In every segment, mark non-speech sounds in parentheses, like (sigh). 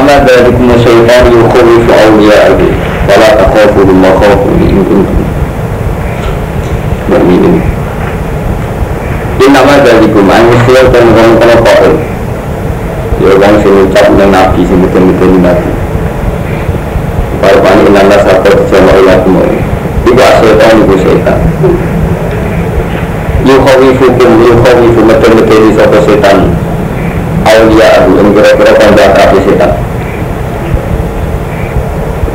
Innama dzalikum syaitan yukhawifu awliya'ahu. Fala takhafuhum wa khafuni in kuntum. Mu'minin Innama dzalikum an yusir dan orang kana qaul Ya orang nang nabi sing betul-betul nabi. Para pani inna sabar jama'a ilakum Iku asyaitan iku syaitan Yukhawifukum yukhawifu setan Aulia abu yang kira-kira kafir setan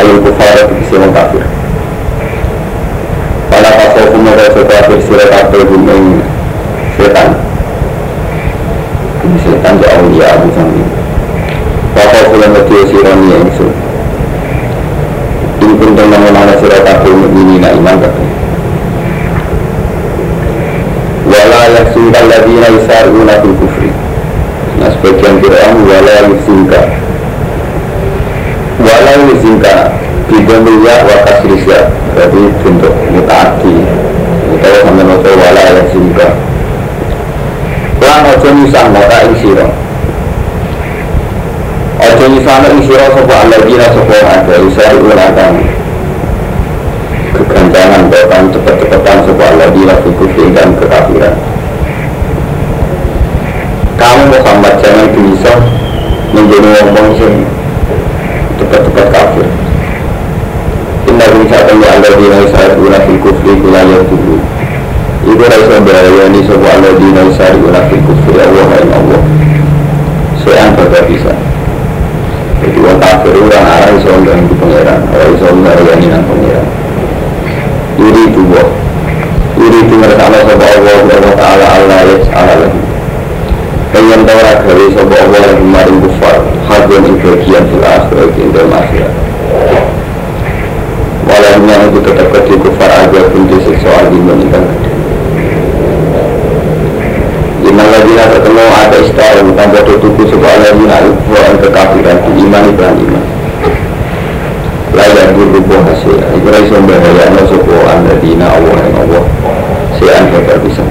Ayo kufar itu wong kafir. Pada pasal kumara kafir surat kafir bumeng setan. Ini setan ya aulia abu sami Pasal kulan kecil sirani yang isu Ini pun tentang mana surat kafir ini iman kafir Wala yaksunkan ladina kufri. Nah sebagian Quran wala yusinka Wala yusinka Bidamilya wa kasrisya Berarti bentuk mutaati. Kita sama noto wala yusinka Lan ojo nyusah mata ing siro Ojo nyusah ing siro Sopo aladina sopo ada Usari unakan Keganjangan bahkan cepet-cepetan Sopo aladina fikufin dan kekafiran. Kamu Muhammad jangan bisa menjadi ngomong cepat-cepat kafir Inna bisa tanya Allah dina isa'ad guna fil kufri kulayah dulu Iku rasa berayani sebuah Allah dina isa'ad guna fil kufri Allah yang Allah Sean kata bisa Jadi orang kafir orang arah iso yang itu pengeran Orang iso berayani nang pengeran Yuri itu boh Yuri itu Allah sebuah Allah Allah Ta'ala Allah ya lagi pengen tahu gawe sapa Allah yang maring kufar hadun ing bagian fil akhirat ing dalam akhirat walaunya itu tetap kecil kufar aja pun disiksa adi meninggal gede Inna ladina ketemu ada istara tambah tutupu sebuah ladina Ibu yang kekafiran di iman iban iman Layak berhubung hasil Ibu raiso bahaya no sebuah ladina Allah yang Allah Sean kekal bisa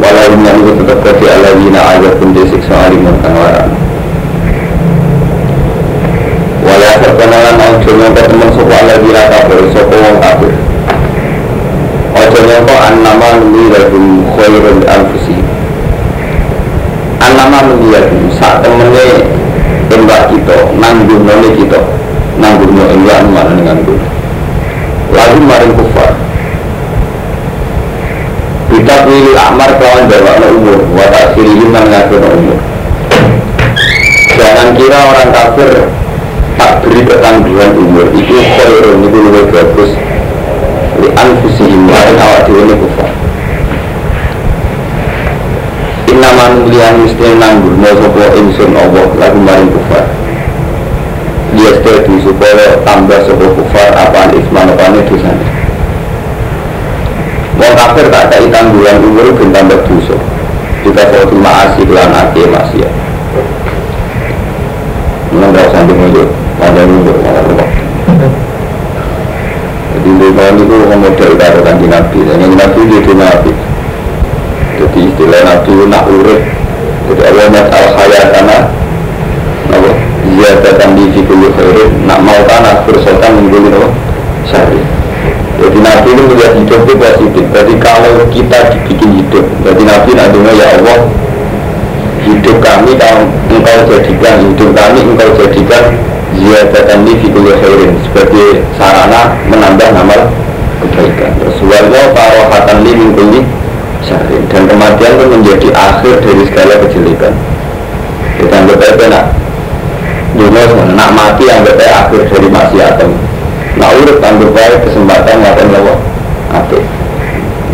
walau yang itu tetap kati aladina ayat pun disiksa alimun kan walau perkenalan ojo nyongko temen sopa aladina kafir sopa wong kafir ojo nyongko an nama nulirakum khairul anfusi. An nama nulirakum saat temennya tembak kita nanggung nolnya kita. Nanggung nolnya enggak mana nanggung lalu maring kufar. Kita pilih amar kawan bawa umur. Watak sirihim yang ngatur umur. Jangan kira orang kafir tak beri ketangguhan umur. Itu khairun itu lebih bagus. Li anfusihim lain awak dewa ini kufar Inaman lian mesti nanggur mau sopo insun Allah lagu maring kufar. Dia setuju supaya tambah sopo kufar apaan isman apaan itu sana Wong kafir tak ada tangguhan umur ben tambah dosa. Jika terima asih kelan ake maksiat. Memang gak usah dimulur, pada mundur, malah rumah. Jadi di tahun itu model karo kanji nabi, dan yang nabi itu nabi. Jadi istilah nabi nak urut. Jadi Allah mas'al hayat karena Apa? Ziyadatan di fikul khairin Nak mau tanah bersotan minggu itu Syari jadi Nabi itu melihat hidup itu positif. Jadi kalau kita dibikin hidup, jadi Nabi nantinya ya Allah hidup kami engkau jadikan hidup kami engkau jadikan ziyadatan li fikul khairin sebagai sarana menambah nama kebaikan. Rasulullah tarohatan li min kulli syahrin dan kematian itu menjadi akhir dari segala kejelekan. Kita anggap aja nak Yunus nak mati anggap aja akhir dari maksiatan Nah urut anggap baik kesempatan ngapain lawa Apa?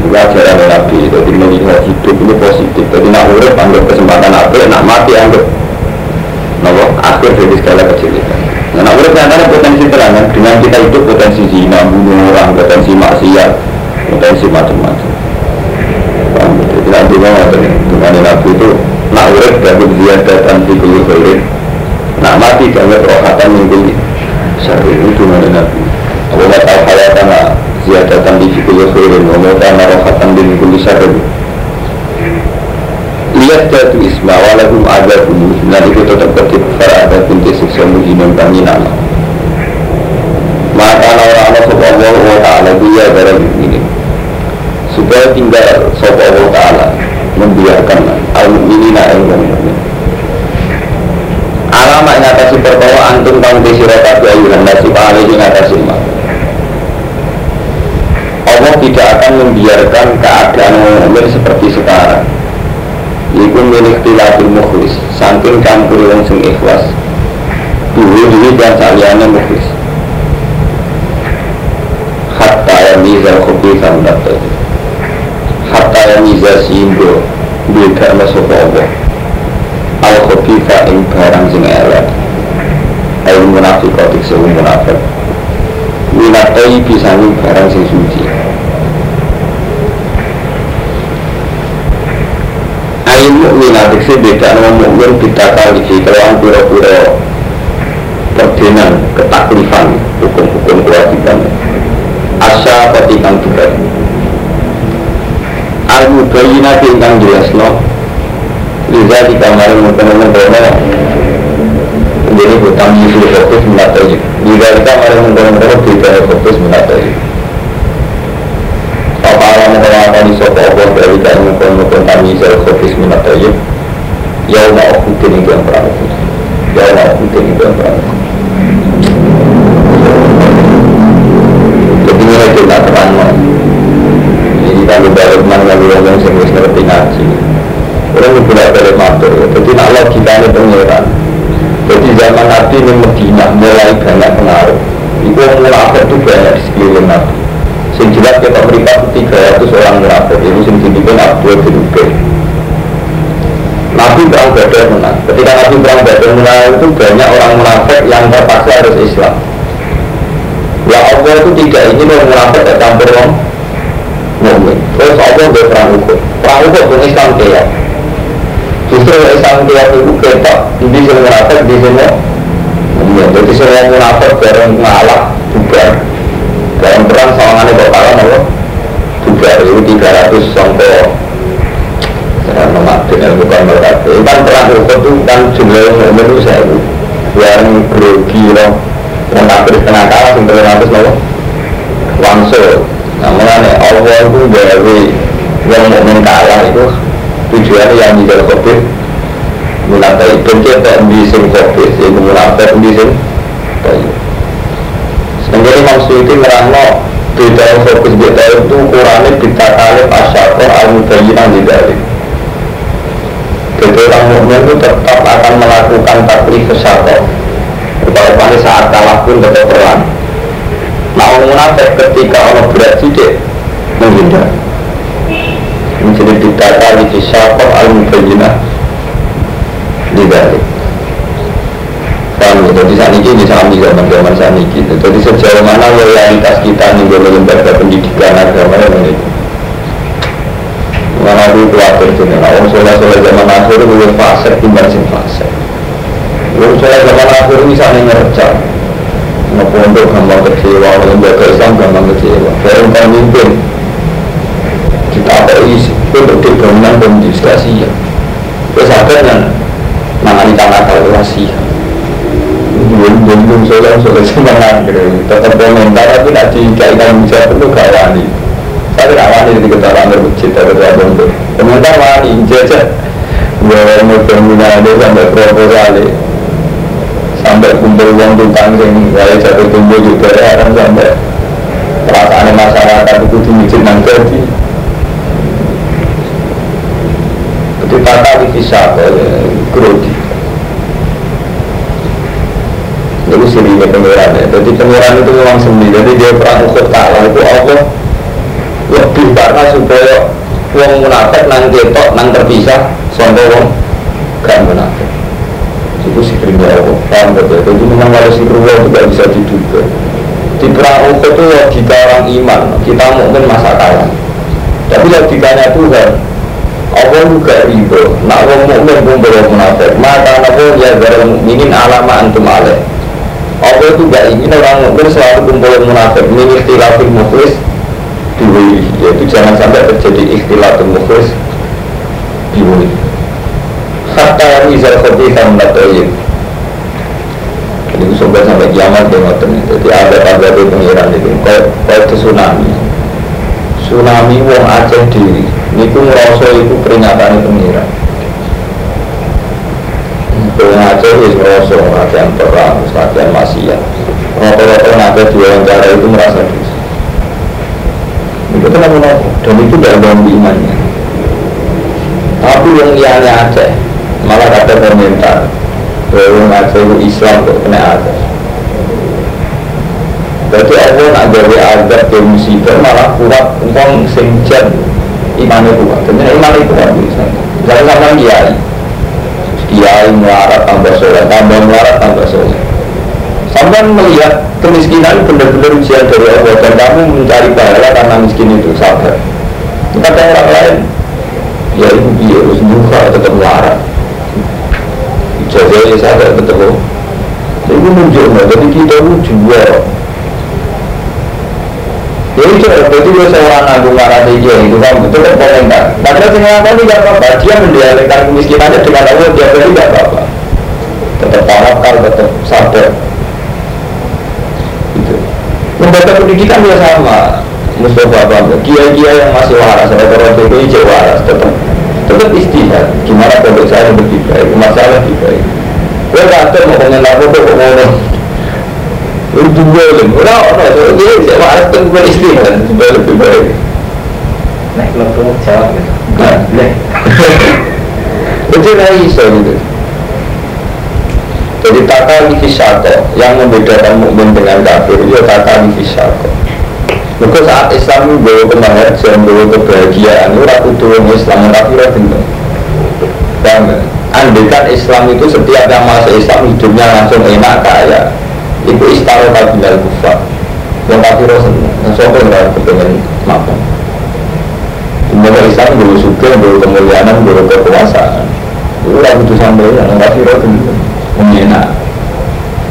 Juga Nabi. Jadi melihat hidup ini positif. Jadi nak urut anggap kesempatan apa Nak mati anggap. Nawa akhir dari segala kejelekan Nah nak urut nyatanya potensi terangan Dengan kita hidup potensi zina, bunuh orang, potensi maksiat Potensi macam-macam. Jadi nanti mau Dengan Nabi itu Nak urut gabut ziyadatan di kulit khairin Nak mati gabut rohatan minggu Syarri itu mana Nabi. Abu Matal hayatana ziyadatan di fikul khairin Wa mutana rohatan di minggu syarri lihat jatuh isma walakum pun dan itu tetap ketik para ada binti siksa muhinan kami nama maka orang-orang sopa Allah wa ta'ala dia dari ini supaya tinggal sopa Allah ta'ala membiarkan al-mu'minina yang mu'min alama yang atas perkara antum kang disirakat ya ayuhan nasi pahali yang atas Allah tidak akan membiarkan keadaan mu'min seperti sekarang. Iku milik tilatul mukhlis Saking campur yang sing ikhlas. Dulu dulu dan saliannya mukhlis. Hatta yang mizal khobi samdat Hatta yang mizal simbo Beda masuk Allah. Al khobifa ing barang sing elek. Ayo munafikotik sewu munafik. Minat bisa ing barang sing suci Mukmin adik sih beda nama mukmin kita kali di kelawan pura-pura perdenan ketaklifan hukum-hukum kewajiban. Asa ketikang berat. Al mubayina tingkang jelas no Liza di kamar mengkono-mengkono Jadi hutang yusul fokus menatai Liza di kamar mengkono-mengkono Beda fokus menatai Apa mengkono-mengkono Sopo Allah dari kain mengkono-mengkono Kami yusul fokus menatai Yau ma'ukutin itu yang perang. Yau ma'ukutin itu yang perang. Jadi ini kita terang Ini kalau balik mana Kalau yang sering ngerti ngaji. Orang itu tidak boleh matur. Jadi nak logikanya pengeran Jadi zaman Nabi ini Medina mulai banyak pengaruh. Itu orang munafik itu banyak di sekeliling Nabi Sing jelas kita berikan 300 orang munafik. Ini sing dibikin Abdul bin Ubay. Nabi perang badar menang. Ketika Nabi perang badar menang itu banyak orang munafik yang terpaksa harus Islam. Ya Allah itu tidak ingin orang munafik campur orang mukmin. Terus Allah berperang hukum. Perang hukum pun Islam kayak Justru Islam dia itu ketok di sini munafik di sini Ya, jadi semua munafik bareng ngalah juga dalam perang sawangannya kok kalah apa? Juga itu 300 sampai Saya memakai yang bukan mereka Kan perang Uhud itu kan jumlah yang itu saya Yang grogi loh Yang kafir setengah kalah sampai 300 loh Wangsul Nah mengenai Allah itu dari yang mau kalah itu tujuannya yang tidak covid munafik itu kita bisa covid itu munafik bisa sendiri maksud itu merangno tidak fokus kita itu ukurannya kita kali pasyakor al-mubayyinan di dari jadi orang mukmin itu tetap akan melakukan taklif kesakor Upaya saat kalah pun tetap perang. Nah orang munafik ketika orang berat sidik menghindar. Menjadi dikata di kisahkot al-mubayyinah di balik Ya? Jadi saat ini bisa ambil zaman-zaman saat ini. Jadi sejauh mana loyalitas kita nih dalam lembaga pendidikan agama yang ini? Mana aku khawatir jadi Orang soleh-soleh zaman akhir lebih fase timbang sing fase Orang soleh zaman akhir misalnya ngerja Ngapa untuk gampang kecewa? Lembaga Islam gampang kecewa. Orang pemimpin kita apa isi? Untuk bangunan administrasi ya terus nangani tanah kalau masih belum belum belum soalnya soalnya semangat tetap komentar tapi nak dikaitkan bisa itu gak wani saya tidak wani di ketahuan berbucit atau tidak bentuk komentar wani mau bangunan ada sampai proposal sampai kumpul uang tukang yang saya jatuh tumbuh juga ya kan sampai perasaan masyarakat itu dimijin nang jadi ditata di bisa grodi itu sendirinya pengiran ya. Jadi pengiran itu memang sendiri jadi dia perang ukut kalah itu Allah lebih karena supaya uang munafik nang ketok nang terpisah sampai uang gak munafik. Itu sikrimnya Allah paham betul. Jadi memang kalau sikrimnya itu gak bisa diduga. Di perang ukut itu logika orang iman. Kita mungkin masa kalah. Tapi logikanya Tuhan Allah juga ridho nak wong mukmin pun belum munafik. Maka nabo ya garam mukminin alama antum alaih Allah itu gak ingin orang mukmin selalu kumpul munafik. Min ikhtilafil mukhlis diwiri yaitu jangan sampai terjadi ikhtilafil mukhlis diwiri Hatta Rizal Khobi Kamlatoyin Jadi sampai sampai kiamat dia ngoten. Jadi ada pada di pengiran itu. Kau itu tsunami. Tsunami wong Aceh diri Niku ngerasa itu peringatan pengiran Aceh itu ngerasa latihan perang, latihan maksiat Rata-rata ada dua cara itu merasa dosa Itu kenapa Dan itu tidak ganggu imannya Tapi yang liane Aceh Malah kata komentar Bahwa Aceh itu Islam kok kena Aceh Berarti Allah nak gawe azab ke musibah malah kuat uang sing jan imannya kuat. Tentunya imannya kuat bisa. Jangan sama kiai. Kiai melarat tambah soleh, tambah melarat tambah soleh. Sampai melihat kemiskinan benar-benar ujian dari Allah dan kamu mencari pahala karena miskin itu sabar. Kata orang lain, ya ibu dia harus buka tetap melarat. Jadi saya betul. Jadi menunjukkan, jadi kita itu jual jadi itu berarti gue seorang agung marah dia itu kan betul kan komentar. Padahal sing ngakoni tidak apa-apa. Dia mendialekkan kemiskinannya dengan Allah dia berarti tidak apa-apa. Tetap tawakal, tetap sabar. Itu. Lembaga pendidikan dia sama. Mustafa Bambang, kiai-kiai yang masih waras, saya orang itu hijau waras, tetap tetap istihad. Gimana pondok saya lebih baik, masalah lebih baik. Gue kata mau mengenal apa, kok ngomong itu boleh, orang orang itu dia saya marah tuh bukan istri kan, supaya lebih baik. Naik kelompok jawab gitu. Nah, itu bisa gitu. Jadi tata nifisako yang membedakan mukmin dengan kafir itu tata nifisako. Maka saat Islam bawa kebahagiaan, bawa kebahagiaan, itu rakyat turun Islam, kafir itu Dan andikan Islam itu setiap yang masuk Islam hidupnya langsung enak kaya itu istana kabinet kufar yang kafir seneng yang sopo kepengen makan. Dunia Islam dulu suka, dulu kemuliaan, dulu kekuasaan. Itu lah butuh sampai yang kafir itu menyenak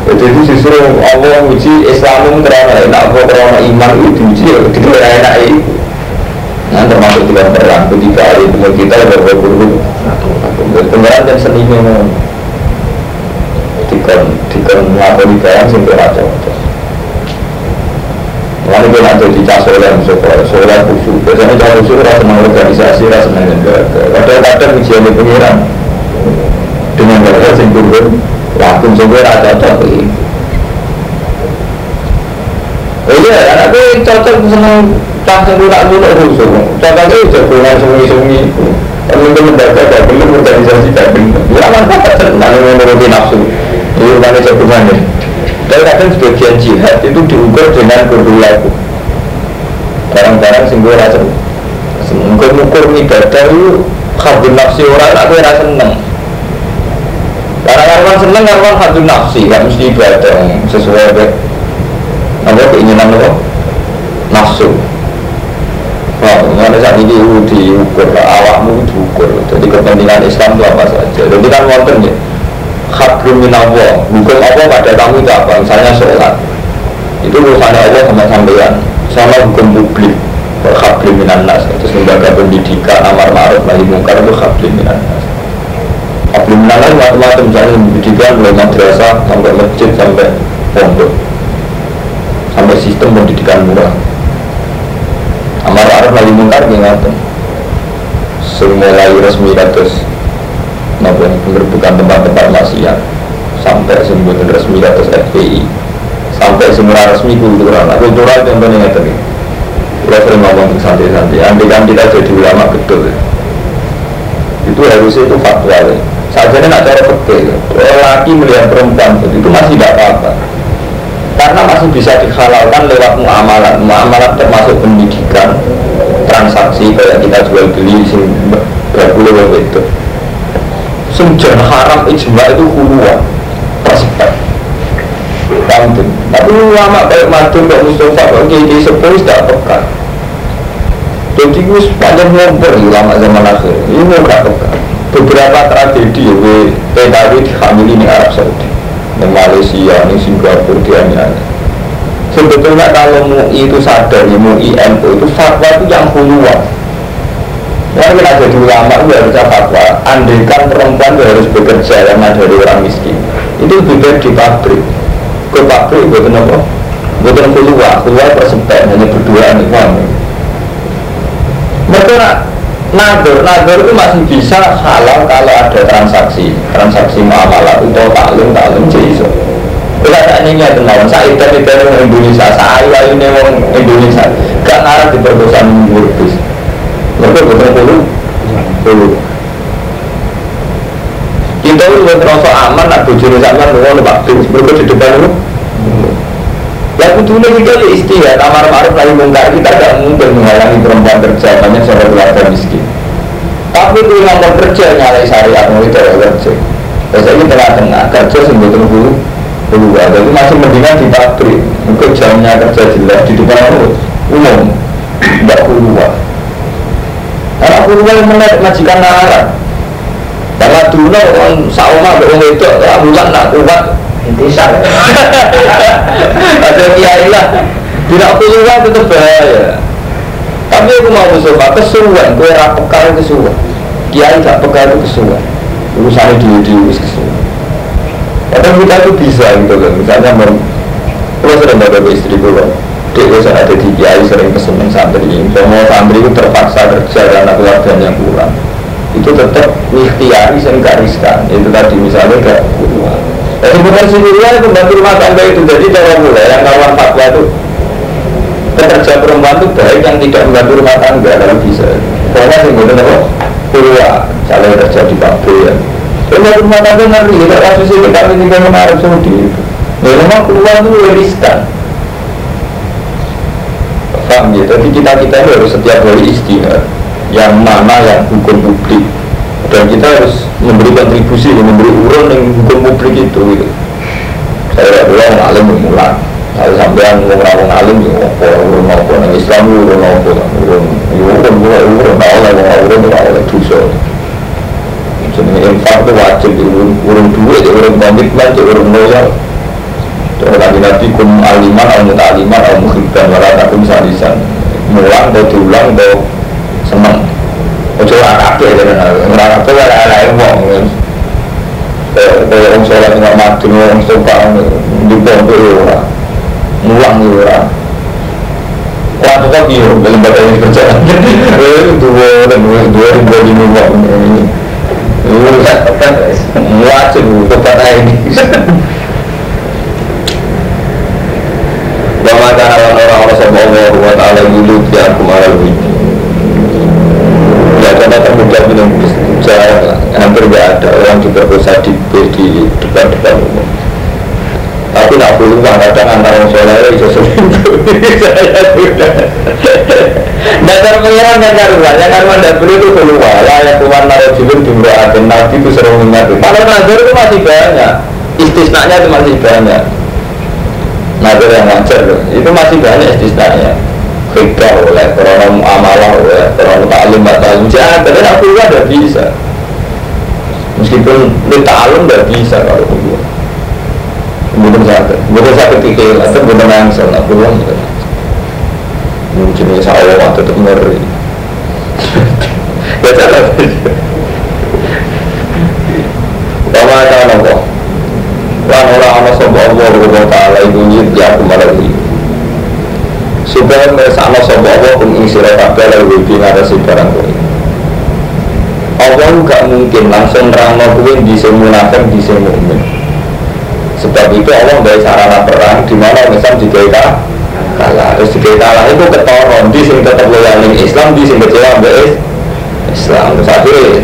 itu justru Allah uji Islam terang enak, terang iman itu uji, itu enak itu. Nah termasuk juga perang. Ketika hari kita ada berburu Pengeran dan seni memang dikon dikon ngakoni barang sing ora cocok. Lalu kita nanti di cas soleh, misalnya soleh. Biasanya cas khusyuk rasa senang organisasi, rasa senang lembaga. Kadang-kadang ujian di pengiran dengan mereka sing turun, lakum sebuah rasa cocok ini. Oh iya, anakku cocok senang tas yang lunak lunak khusyuk. Cocoknya jagungan sungi-sungi. Kalau lembaga gak belum organisasi gak belum. Ya mantap senang menuruti nafsu. Ini urutannya jagungan ya. Dan kadang sebagian jihad itu diukur dengan kurilaku Barang-barang sing gue rasa Mungkin ukur ibadah itu Khadun nafsi orang aku rasa seneng. Karena karwan seneng karwan khadun nafsi Gak mesti ibadah. Sesuai dengan Apa keinginan apa? Nafsu. Mana saat ini diukur awakmu diukur. Jadi kepentingan Islam itu apa saja? Jadi kan wonten ya Hablum minallah Hukum Allah pada kamu itu apa? Misalnya sholat. Itu urusannya Allah sama sampean. Sama hukum publik. Hablum minannas Terus lembaga pendidikan Amar ma'ruf nahi mungkar itu hablum minannas Hablum minannas macam-macam. Misalnya pendidikan mulai madrasah Sampai masjid sampai pondok. Sampai sistem pendidikan murah. Amar ma'ruf nahi mungkar Gimana Semulai resmi katus Nopo bukan tempat-tempat maksiat. Sampai sembuh resmi atas FPI sampai semua resmi kultural nah, kultural penting tadi kita sering ngomong santai-santai andai kan kita jadi ulama betul. Ya. itu harusnya itu fatwa ya. saja nak cara peke laki melihat perempuan itu masih tidak apa-apa. Karena masih bisa dihalalkan lewat muamalah muamalah termasuk pendidikan transaksi kayak kita jual beli sing berpuluh itu Sumjan haram ijma itu huluan. Prospek Kantin Tapi ulama kayak Madun, kayak Mustafa, kayak Kiai Sepuh tidak pekat Jadi gue sepanjang ngompor ulama zaman akhir. Ini gak pekat Beberapa tragedi ya PKW dihamili di Arab Saudi. Di Malaysia, di Singapura, di Aniaya Sebetulnya kalau MUI itu sadar, ya MUI NU itu fatwa itu yang huluan Mungkin ada di ulama itu harus fatwa. Andaikan perempuan itu harus bekerja karena dari orang miskin. Itu baik di pabrik. Ke pabrik buat apa? Buat keluar, keluar persepet hanya berdua nih kamu. Mereka nak Nagar, nagar itu masih bisa halal kalau ada transaksi Transaksi muamalah itu taklim, taklim jadi Bila tak ini ya teman, saya itu di Indonesia, saya ini orang Indonesia Gak ngarap di perkosaan murbis Betul dulu Dulu Kita itu terasa aman, nak bujurnya sama, nunggu waktu Mereka di depan itu Ya kudunya kita ya istihad, amar ma'ruf nahi mungkar kita gak mungkin menghalangi perempuan kerja banyak soal keluarga miskin. Tapi itu yang kerja nyalai syariat mau itu ya kerja. Biasanya ini tengah-tengah kerja sebetulnya dulu dulu jadi masih mendingan di pabrik. Mungkin jamnya kerja jelas di depan umum, tidak keluar. Yang menarik majikan nalar. Karena dulu orang sama orang itu, bulan nak kuat intisar ada kiai lah tidak keluar itu bahaya tapi aku mau musuh kesuwan gue rapekar kesuwan kiai gak pekar kesuwan urusan di di kesuwan kadang kita itu bisa gitu kan misalnya kalau sering ada istri gue bisa ada di kiai sering pesenin santri. Semua santri itu terpaksa kerja karena keluarganya kurang. Itu tetap ikhtiari sehingga riskan. Itu tadi misalnya gak keluar jadi bukan sendirian itu membantu rumah tangga itu. Jadi cara mulai yang kawan fatwa itu pekerja perempuan itu baik yang tidak membantu rumah tangga kalau bisa. Sih benar apa? Keluar kalau kerja di pabrik ya. Membantu rumah tangga nanti kita kasus ini kami tinggal menaruh Saudi. Ya memang keluar itu riskan paham ya. Jadi kita kita harus setiap hari istihad. Yang mana yang hukum publik. Dan kita harus memberi kontribusi memberi urun yang hukum publik itu gitu. saya bilang orang alim mengulang kalau sampai ngomong orang alim ya apa urun apa yang Islam urun apa urun. Urun urun. Urun tahu lah orang urun tahu lah dosa. Jadi infak itu wajib urun urun duit urun komitmen urun loyal Lagi nabi kum aliman al mutaliman al mukhibban wala takum salisan mulang atau diulang atau seneng Ojo lah kabeh kan ora kabeh ora ana wong. Kayak orang sholat nggak mati, orang sopan di pondok ya ora, mulang ya ora. Wah tuh kok iya, baca ini kerja. Dua dua dua ribu lima wong ini. Wajib tempat ini. Wa ma kana orang-orang sallallahu wa ta'ala yulu ya kumaral ini ya karena termudah minum jarang hampir nggak ada orang juga bisa di, di depan-depan umum. Tapi nak peluang kadang antara orang soleh itu seminggu saya sudah dasar pengiran dan karuan yang karuan dan beli itu keluar lah yang keluar naruh jilin dimroatin nabi itu sering mengingatkan kalau nazar itu masih banyak. Istisnanya itu masih banyak nazar yang wajar loh itu masih banyak istisnanya. Beda oleh karena amalah oleh karena taklim. Taklim jangan tapi nak keluar tidak bisa. Meskipun di taklim tidak bisa kalau keluar kemudian sakit kemudian sakit pikir atau kemudian nangsel nak keluar tidak mungkin ya saya tetap ngeri. Ya cara Bawa ada nopo Lan orang-orang sopa Allah Wa ta'ala ibu nyit ya aku marah supaya mereka Allah Allah pun ing sirah kabeh lalu wibi ngarasi barang kue. Allah gak mungkin langsung nerangno kue di munafik di mukmin sebab itu Allah dari sarana perang di mana misal di kita kalah. Terus di kalah itu ketoron di sini tetap loyal Islam di sini kecewa mbak Islam. Terus akhirnya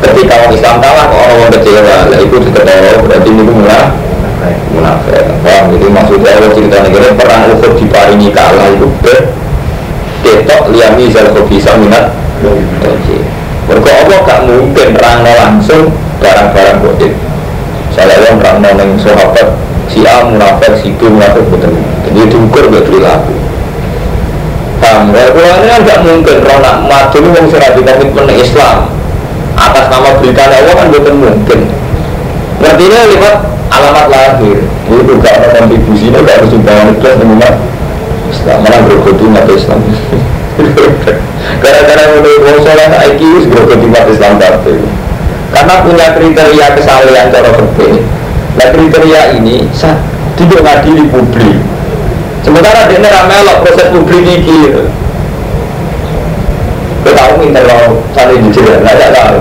ketika orang Islam kalah orang orang kecewa lah itu diketoron berarti ini mulai munafik. Paham? Jadi maksudnya Allah cerita negara perang Uhud diparingi kalah itu ke ketok liami zal bisa minat. Mereka Allah gak mungkin perang langsung barang-barang goib saya yang perang neng sahabat si A munafik si B munafik betul. Jadi diukur gak perilaku. Paham? Ya kalau ini kan gak mungkin kalau nak maju ini wong sing komitmen Islam. Atas nama berita Allah kan betul mungkin. Artinya lewat alamat lahir itu gak ada kontribusi ini gak harus sumbangan ikhlas umat Islam mana berkodu mata Islam Gara-gara udah mau sholat IQ sebagai timat Islam kabeh. Karena punya kriteria kesalahan cara berbeda. Nah kriteria ini tidak ngadili publik. Sementara dia ramelok proses publik ini. Kau tahu minta lo saling dijelaskan, nggak tahu.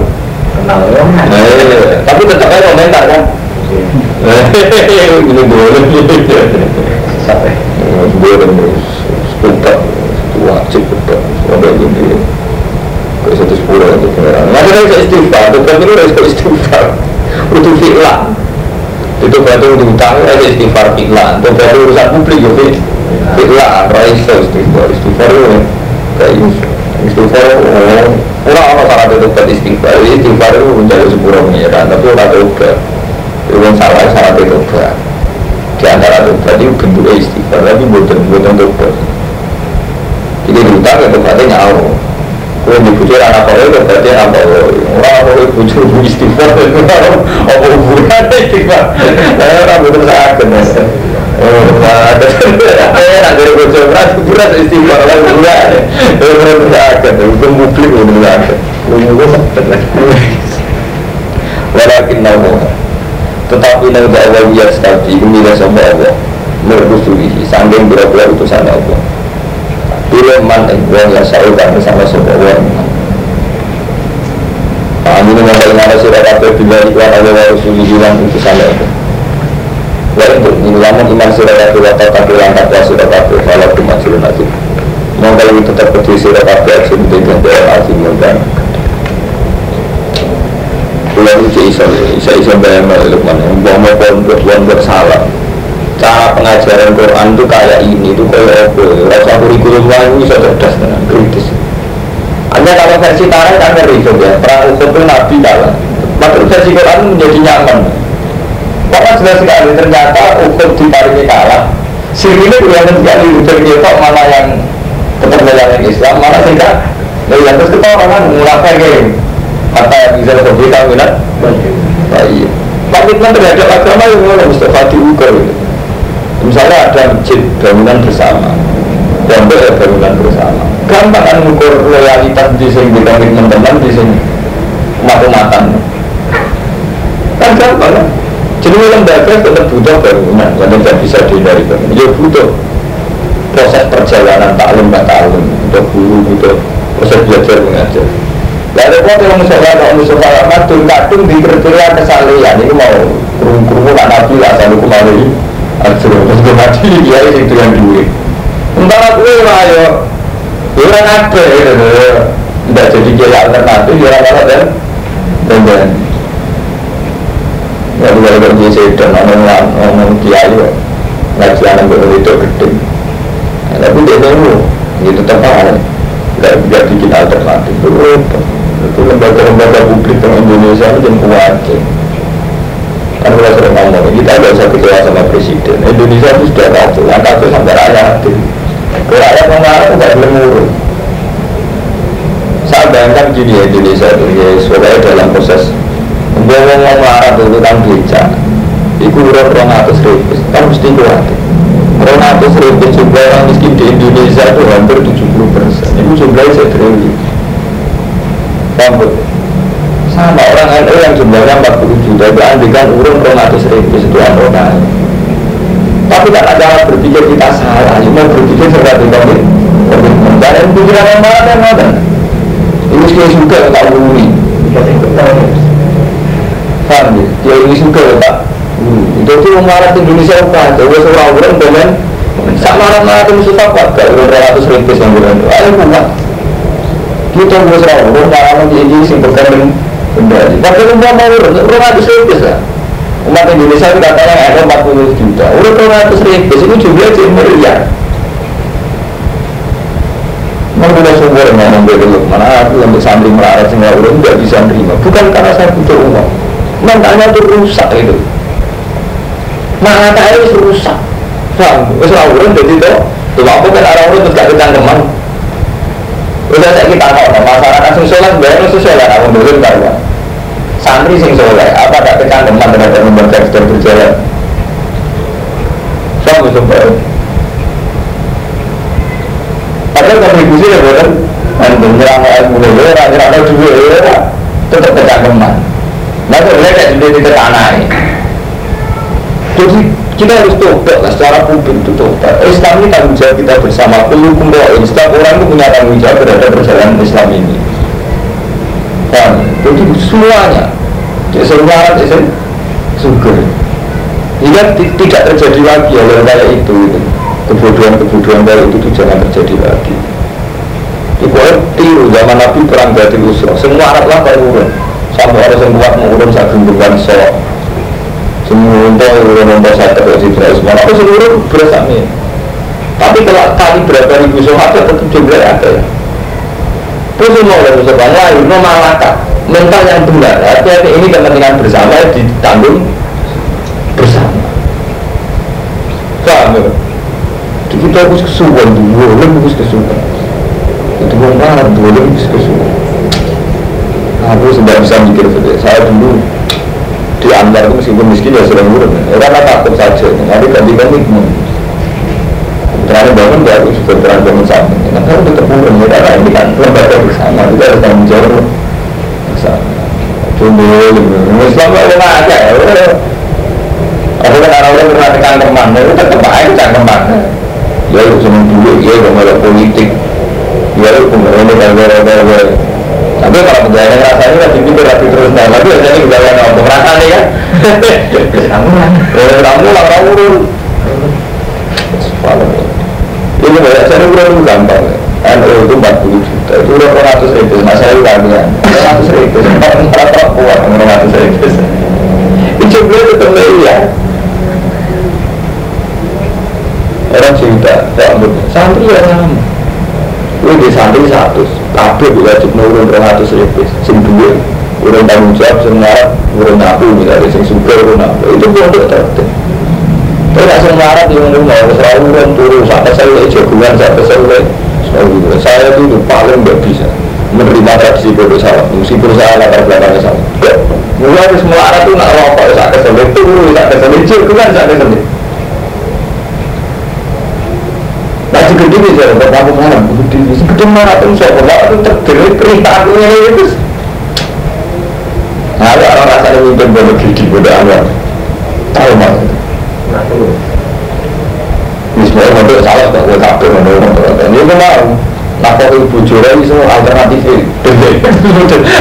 Kenal ya. Eh, tapi tetap aja komentar kan. (laughs) Ini boleh. Sampai. Boleh sebentar. Wajib betul. Ada ini. Ke satu sepuluh untuk pengeran. Nggak ada yang istighfar. Bukan itu harus istighfar. Untuk fi'lan. Itu berarti untuk utang ada istighfar fi'lan. Itu berarti urusan publik ya fi'lan. Raisa istighfar. Istighfar itu kayak istighfar oh, orang apa salah itu istighfar istighfar itu menjadi sepuluh pengiran tapi orang tobat itu yang salah salah itu tobat di antara tobat itu bentuknya istighfar tapi bukan bukan tobat. Jadi diutang ya tobatnya nyawa kalau dibujuk anak kau itu berarti apa orang apa itu bujuk istighfar apa hubungannya istighfar? Orang betul sakit Oh, ada tetapi nabi Allah ya sekali ini sama Allah merdusulihi sanggeng berapa utusan Allah. Bila man yang ya saya kan bersama sama Allah Amin mengenai sirah kabeh bila iklan Allah wa rasulihi lan utusan Allah. Wa untuk lamun iman sirah kabeh wa tata kilang takwa sirah kabeh Falah kumajulun azim kalau tetap kecil sirah kabeh Azim dengan jalan azim dan Kulau itu iso iso iso bayang Lukman Mau mau pondok pondok salah cara pengajaran Quran itu kayak ini itu kayak apa? Rasa kurikulum lain bisa cerdas dengan kritis. Hanya kalau versi Tarek kan ngeri ya. Perang Uhud itu Nabi kalah. Maka versi Quran menjadi nyaman. Karena jelas sekali ternyata Uhud ditariknya kalah. Sirine kelihatan sekali kok mana yang tetap menjalani Islam mana nah yang terus kita orang kan munafik yang bisa lebih minat baik. Komitmen terhadap agama yang mulai Mustafa? Diukur misalnya ada masjid bangunan bersama pondok ya bangunan bersama. Gampang kan mengukur loyalitas di sini di komitmen teman di sini. Umat-umatan. Kan gampang kan? Jadi lembaga tetap butuh bangunan yang tidak bisa dihindari bangunan. Ya butuh. Proses perjalanan taklim tak taklim. Untuk guru butuh. Proses belajar mengajar Lalu kok yang musola kalau musola lama tuh di kriteria kesalahan ini mau kurung-kurung nak nabi lah selalu kembali Aduh, terus gue mati dia itu yang duit. Entah aku lah yo, orang ada ya, tidak jadi kiai alternatif, ya orang ada dan dan dan. Ya dua orang kiai sedang ngomong ngomong kiai yo, ngaji anak gue itu gede. Tapi dia dulu, itu tetap ada, nggak bikin alternatif. Itu lembaga-lembaga publik di Indonesia itu yang kuat kan kalau sering ngomong kita nggak usah kecewa sama presiden. Indonesia itu sudah kacau yang kacau sampai rakyat kalau rakyat mengarah nggak boleh ngurus saya bayangkan gini ya Indonesia itu ya supaya dalam proses ngomong marah itu kan beca itu urut orang atas ribu kan mesti kuat orang atas ribu jumlah orang miskin di Indonesia itu hampir 70 persen. Itu jumlahnya saya triliun paham sama orang NU yang jumlahnya 40 juta itu andikan urun 200 ribu itu anggota tapi kan ada berpikir kita salah cuma berpikir seperti komitmen dan yang pikiran yang mana yang mana? Ini sekali suka tak wuri paham ya? Dia ini suka tak itu tuh marah Indonesia apa coba seorang orang dengan sama orang marah itu musuh apa gak urun 200 ribu yang bulan ayo bukan kita mau serang orang marah menjadi sing berkandung kembali. Tapi umpama mau urut, urut ratus ribu. Umat Indonesia itu katanya ada 40 juta. Urut ratus ribu, itu jumlahnya jadi. Mau punya sumber ngomong dari mana aku untuk santri melarat sehingga urut tidak bisa menerima. Bukan karena saya butuh uang. Mentalnya itu rusak itu. Mata itu rusak. Paham? Wes ora urut jadi itu. Tuh aku kan orang urut terus gak kecangkeman. Udah saya kita tahu, masyarakat sing sholat bayar itu sholat, aku dulu tahu Santri sing sholat, apa tak kecangkeman terhadap lembaga sedang berjalan? Sama sumpah. Padahal kontribusi ya bukan mulai ya ora ada duit ya tetap kecangkeman. Nah kok lek duit itu tanah Jadi kita harus tobat lah secara publik itu tobat. Islam ini tanggung jawab kita bersama. Perlu kumroin. Setiap orang itu punya tanggung jawab terhadap perjalanan Islam ini. Kan? Jadi semuanya. Semua orang jadi syukur. Hingga tidak terjadi lagi hal kayak itu. itu kebodohan-kebodohan dari itu tuh jangan terjadi lagi itu tiru zaman Nabi perang Badr Usra semua Arab lah urun sampai orang yang kuat mengurun saat gembukan so semua untuk urun untuk saya terus Ibrahim semua aku seluruh bersama tapi kalau kali berapa ribu sahabat tetap jumlah ada terus semua orang musuh lain memalakkan mental yang benar artinya ini kepentingan bersama ditanggung bersama paham ya? kita harus kesuwan dulu, harus kesuwan. Itu marah dulu, harus kesuwan. Aku sudah bisa mikir. Saya dulu di Anwar itu meskipun miskin ya sering urut. Karena takut saja. Nanti ganti ganti Terakhir bangun ya aku sudah terakhir bangun sama. Nah kalau tetap urut ya karena ini kan lembaga bersama. Kita harus tanggung jawab bersama. Cuma Islam itu ada. Aku kan orang-orang pernah tekan teman, itu tetap aja cangkeman ya itu cuma duit ya malah politik ya itu kemudian gara-gara tapi kalau penjahit yang rasanya kan jadi berapi terus nah, tapi biasanya penjahit yang ngomong rasanya kan. ya. Kamu lah, kamu lah kamu dulu. Ini banyak saya itu gampang. NU itu 40 juta, itu udah 400 ribu, masa itu kan ya 400 ribu, orang rata kuat 400 ribu. Itu beliau tetap ya. Orang cinta, tak santri ya sama. lu di santri 100, pabrik juga cip nurun 200 ribu. Sing duwe urun tanggung jawab sing ngarep urun aku misalnya sing suka urun aku itu pondok tertib. Tapi nggak sing ngarep yang rumah selalu urun turu sampai saya udah jagungan sampai saya udah saya itu paling nggak bisa menerima tradisi bodoh salah meskipun saya latar belakangnya salah mulai semua arah tuh nak rokok saat kesel itu tak kesel jagungan saat kesel segede ini saya dapat kamu mana segede segede mana tuh saya kalau itu terdiri perintahnya itu nah ada orang rasanya mimpin bodoh gigi bodoh awal tahu mas? Ini semua bodoh salah tak gue kabel bodoh bodoh ini gue mau ini semua alternatif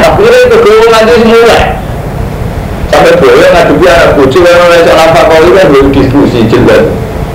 akhirnya itu gue nanti semua sampai boleh ngadepi anak bucu yang ngajak nampak kau ini kan diskusi jelas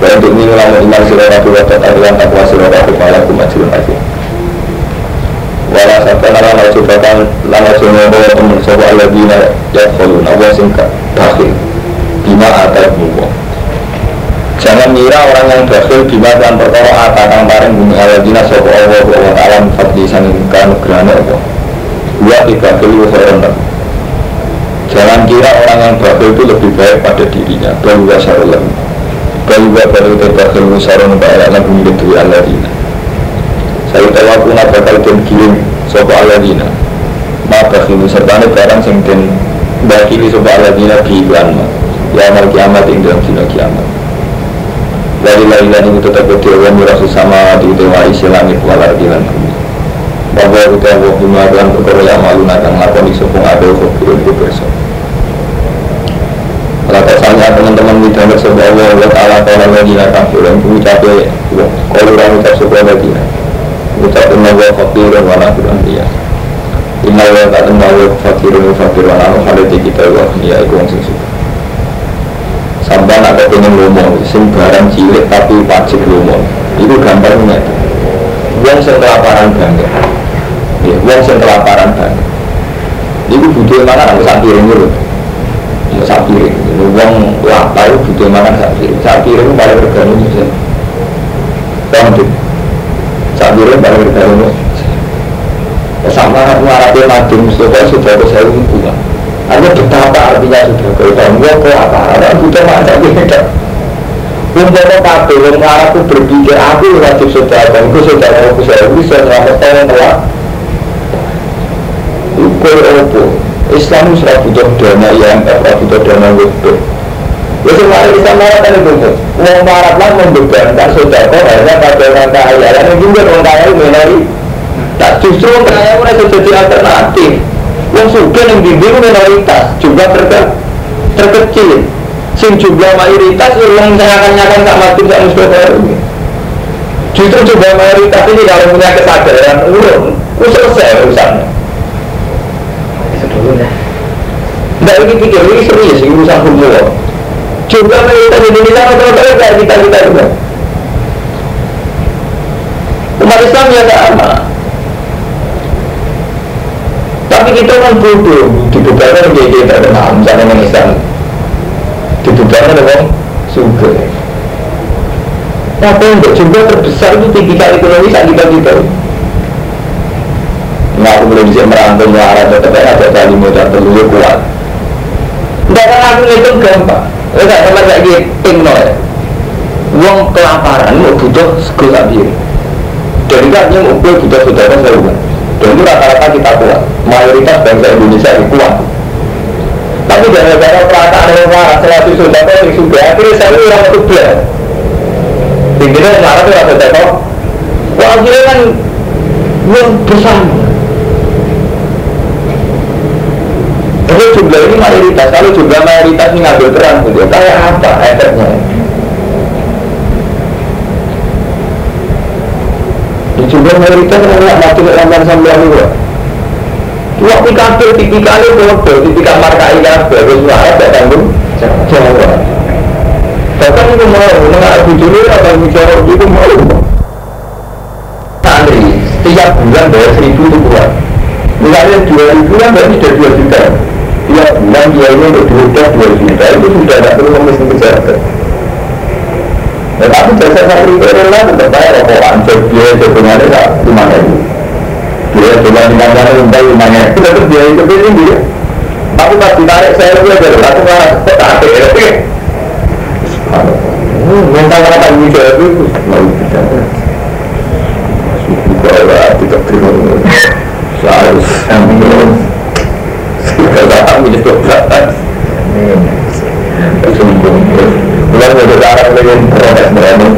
dan untuk ini ulama iman sirah wa ta'adilan takwa sirah rabu malah kumajirun lagi Wala sabta nara nara subatan Lama bawa temen Sopo ala dina Yadkhulun Allah singkat Bakhil Bima atat muwa Jangan ngira orang yang bakhil Bima dan perkara atakan paring Bumi ala dina Sopo Allah Wa ta'ala Fadli sangin kanugrahana Allah Wa ibakhil wa Jangan kira orang yang bakhil itu lebih baik pada dirinya Bahwa syarullah Bayu wa baru tebakhil musarun ba'ala nabi gitu aladina. Saya tahu aku nak bakal den kirim Sopo aladina. Ma bakhilu sertane barang sing den Bakili sopo aladina bi iklan ma Ya amal kiamat ing dalam dina kiamat. Dari lain-lain itu tetap berdewa mirasu sama di dewa langit walar di bumi. Bahwa kita wa bima dan perkara yang malu nakang lakoni sopong adil khobirun itu besok kalau tanya teman-teman di dalam sebuah Allah Allah Ta'ala Ta'ala lagi nakam Yang mengucapnya Kalau orang ucap sebuah lagi Ucapin Allah fakirun wa nafiran dia Inna wa ta'ala Allah fakirun wa fakirun wa nafiran Haliti kita wa ya itu yang susu Sampai nak pengen lomo Sing barang cilik tapi wajib lomo. Itu gambarnya. Uang yang kelaparan banget Ya, uang yang kelaparan banget Itu butuh mana? Saat piring ya sapi uang lapar butuh makan sapi sapi itu paling bisa paham tuh sapi itu paling regane sama mengharapi Nabi Mustafa sudah ke saya kuat hanya betapa artinya sudah ke tahun ke apa? Orang butuh macam beda Umpama kabeh wong itu berpikir aku wajib saudara, aku saudara aku saya bisa selamat tahun telah. Ukur apa? Islam itu butuh dana tak butuh dana itu. Ya semua bisa mengatakan itu. Wong Arab lah membebankan saudara hanya pada orang kaya. Dan juga orang kaya minori. Tak justru orang kaya mereka jadi alternatif. Yang suka yang bimbing minoritas juga terkecil sing jumlah mayoritas yang menyenangkan-nyakan tak mati tak Mustafa justru jumlah mayoritas ini kalau punya kesadaran urung itu selesai urusannya tidak ini pikir ini serius ini urusan hukum jumlah mayoritas Indonesia betul-betul kayak kita kita juga. Umat Islam ya sama tapi kita kan bodoh. Di beberapa menjadi kita ada misalnya Islam. Dibubarkan dengan suga apa yang jumlah terbesar itu tipikal ekonomi saat kita kita Nah aku belum bisa merantau arah tetap ada kali modal terlalu kuat. Tidak kan aku itu gampang Enggak sama kayak gitu no. Ya Uang kelaparan mau butuh sego sabir Dan enggak mau butuh saudara saya Dan itu rata-rata kita kuat Mayoritas bangsa Indonesia itu kuat. Tapi gara-gara perasaan yang marah selalu sudah yang sudah. Akhirnya saya orang itu dia tingginya yang marah itu rasa jatuh wah kan yang bersama Jadi jumlah ini mayoritas, kalau jumlah mayoritas ini ngambil terang gitu, kayak apa efeknya? Di jumlah mayoritas nggak mati lamban sambil dua. Waktu kafir tipikalnya bodoh, tipikal markai kafir, terus marah gak tanggung jawab. Bahkan itu mau, mengenai bujuni atau bicara itu mau. Santri, setiap bulan bayar seribu itu keluar. Misalnya dua ribu kan berarti sudah dua juta. Dia ini untuk juta, dua juta itu sudah tidak perlu ngemis kesehatan. Nah, tapi jasa santri itu adalah tetap bayar rokokan, biaya sebenarnya cuma ribu dia coba di mana untuk rumahnya itu tetap dia itu tinggi ya. Tapi pas ditarik saya lebih aja aku malah tarik ya. Mental kata bisa itu mau bisa kalau tidak terima. Saya harus kita kami itu belakang sungguh bulan ada cara dengan protes berani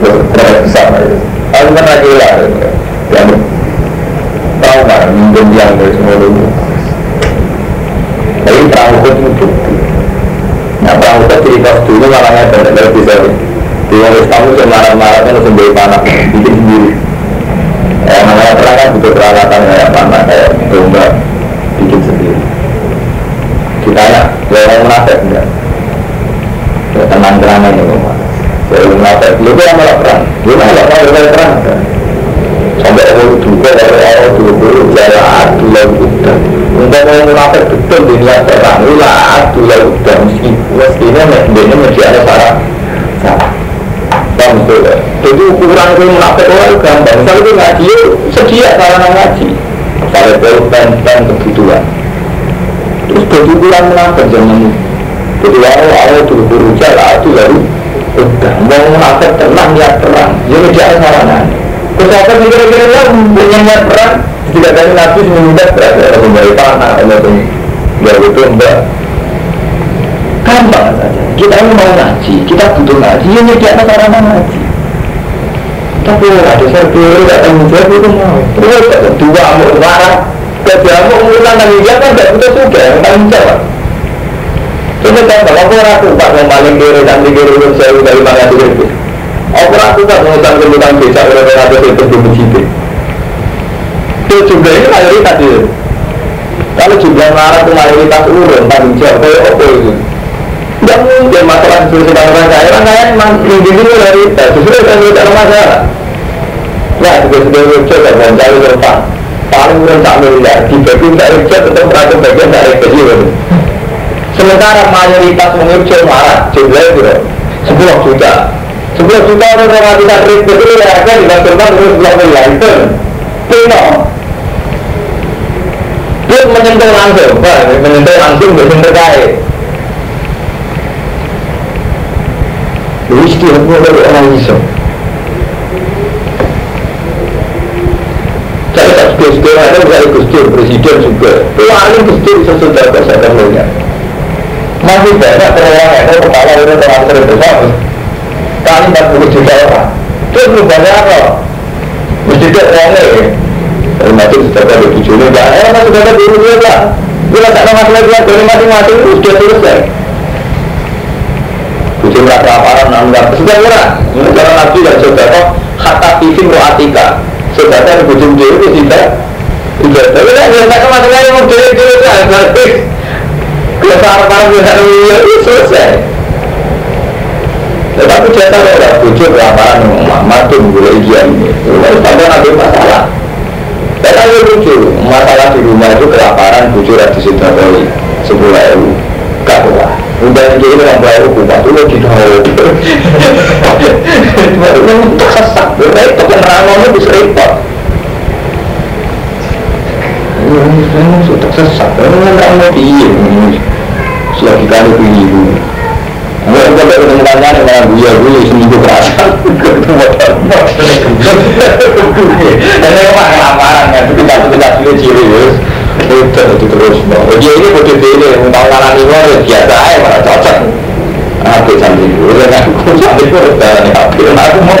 protes besar. Aku kan lagi lah tahu nggak? Minjem yang dari semua dulu. Tapi perahu itu nah perahu itu cerita dulu malahnya benar-benar bisa. Di wali tamu yang marah-marah kan sendiri panah bikin sendiri. Ya namanya perang kan butuh peralatan kayak panah kayak domba ya lewat munafik enggak ya tenang-tenang aja ya munafik lu kan malah perang lu kan mau perang sampai orang juga dari orang dulu adu lalu udah untuk munafik betul di perang lah adu lalu udah meski ini ada jadi ukuran itu orang gampang misalnya itu ngaji sedia ngaji kebutuhan terus jadi ukuran munafik jangan jadi orang orang dulu buru jala adu lalu udah mau munafik tenang niat perang ya mesti ada sarana. Kesehatan kira-kira lah punya niat berat Tidak dari nabi meminta berat Ada kembali panah Ada Ya itu enggak Gampang saja. Kita ini mau ngaji Kita butuh ngaji. Ya nyediakan orang ngaji. Tapi ada satu Tidak tanggung jawab itu mau. Terus dua mau marah Mau mengulang tanggung jawab kan Tidak butuh juga Yang tanggung jawab Coba kan kalau aku ragu Pak yang paling kiri Nanti kiri Saya dari mana itu Aku aku kan mengutang kemudian bisa oleh ada itu belum begitu. Itu jumlah ini mayoritas itu. Kalau jumlah marah itu mayoritas urun tanggung jawab kayak apa itu? Tidak mungkin masalah orang kaya Orang kaya memang tinggi itu Justru yang tidak masalah Ya, juga sudah lucu dan tempat Paling urun tak miliar Dibagi tak lucu tetap berada bagian dari kecil Sementara mayoritas mengucap marah Jumlah itu 10 juta. Sebelas juta orang orang tidak ribet itu ya kan dibandingkan terus sebelah miliar itu Tino Dia menyentuh langsung, Pak, menyentuh langsung belum terkait. Lu istilah dari orang Islam. Saya tak gus ada saya gus presiden juga. Paling gus bisa sudah saya melihat. Masih banyak perorangan itu kepala itu terlalu terbesar. Kali 40 juta orang. Terus lu banyak apa? Mesti dia orangnya ya. Mati sudah ada tujuhnya, ya. Eh, masih ada dulu dia, Pak. Bila tak ada masalah dia, dari masing-masing itu sudah selesai. Kucing merasa kelaparan, nanggar. Sudah murah. Ini cara Nabi dan saudara, kata pisim ro'atika. Saudara kucing dia itu tidak. Tapi kan, mau itu ada bujuk Muhammad tuh mulai dia ini. Lalu pada nanti masalah. Saya tahu lucu, masalah di rumah itu kelaparan bujuk sudah kali sepuluh ribu. Gak kuat. Udah ini orang baru kuat dulu di tahu. Baru (laughs) untuk sesak, itu kan ramon bisa repot. Ini sudah sesak, ini kan ramon iya. Selagi kali keliru. Gue juga ketemu kancane malah gue gue seminggu kerasan. Ini mah kelaparan kan, tapi satu kita sudah ciri wes. Itu itu terus. Dia ini mau dipilih, mau tahu kanan ini ya biasa aja malah cocok. Aku sambil kan aku sambil dulu, dan aku aku mau.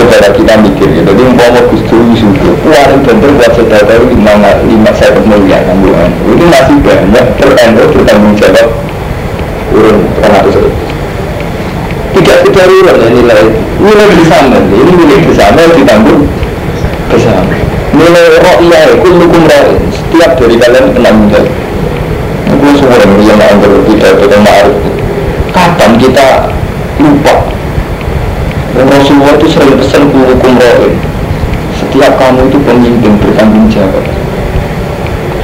Coba kita mikir ya. Jadi umpama Gusti Yusuf, paling bener buat saudara lima lima saya kemuliaan kandungan. Ini masih banyak terendor bertanggung jawab. Urun orang itu tidak kedarurat ya nilai nilai bersama ini milik bersama ditanggung bersama nilai roh iya kullukum roh setiap dari kalian kena nilai aku semua yang yang tidak itu ma'arif kapan kita lupa dan Rasulullah itu sering pesan kullukum roh setiap kamu itu pemimpin bertanggung jawab.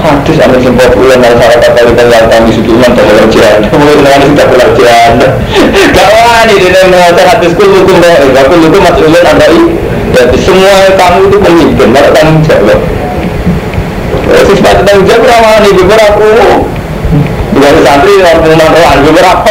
Hadis anda sempat ulang dari salah kata kita yang kami sukiman tak pengerjaan mulai dengan tidak pengerjaan (laughs) kawan ini dia mengatakan hadis roh kul hukum maksudnya anda ini jadi semua kamu itu pemimpin malah tanggung jawab. Sifat tanggung jawab ramah nih beberapa Bukan santri orang pengumuman rohan, beberapa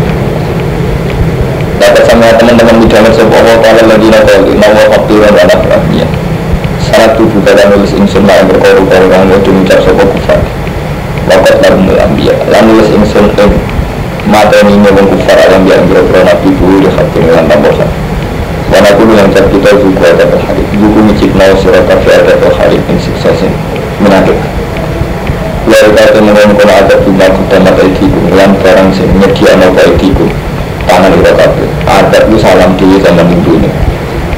sama teman-teman di dalam sebuah Allah Ta'ala lagi nakal Nawa fakturan dan afrafnya Saat tubuh kata nulis insun Yang berkoru-koru yang mau diucap sebuah kufar Wakat lalu ambiya Lalu nulis insun yang Mata ini nyobong kufar Yang dia ambil nabi dulu Di hati dengan tambosan Wana kudu yang cat kita juga ada berhari Juga micik nau surat kafi ada berhari Yang siksa sin Menakik Lalu kata mengenai ada Bima kutamat aikikum Yang barang sing Nyedia nau aikikum tangan kita kabeh adab itu salam diri sama minggu ini.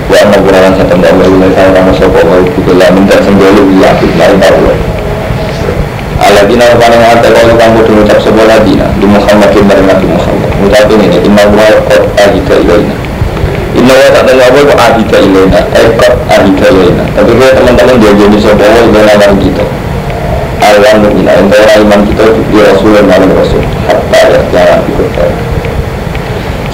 Wa anna qur'an satan Allah ila saya nama sapa wa bila minta sendiri ya lain tahu Aladina paling ada kalau kamu dulu ucap sebuah ladina. Di Muhammadin dari Nabi Muhammad. Ucapin ini Inna wa qad ahida ilaina. Inna wa tak tahu kok ahida ilaina. Eh ahida ilaina. Tapi kalau teman-teman dia jadi sebuah wa ilaina kita. Awan mungkin Antara iman kita di Rasul dan Rasul. Hatta ya jangan ikut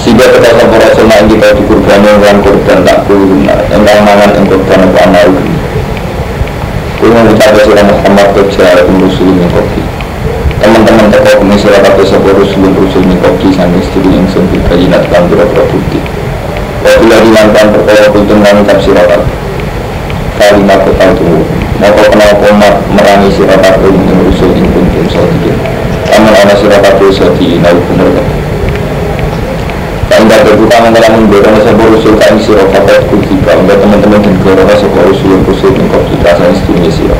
sehingga kita sama Rasul yang kita dikurban dengan kurban tak kuluna Engkau mangan yang kurban apa amal Kau mengucapkan surah Muhammad Kejalakum Rasulun Kopi. Teman-teman teko kami surah kata sebuah Rasulun Rasulun Kopi Sambil istri yang sempit kajinat kan berapa bukti Wabila dilantan perkara kultum kami tafsirakat Kalimat kota itu Maka kenal komat merangi sirakat Untuk Rasul yang kuntum saudikir Aman ana sira kabeh iso dinau bener tak terbuka mengalah mendorong sebuah usul kain siro fakat kutiba Enggak teman-teman dan korona sebuah usul yang usul yang kau kita sang istimewa siro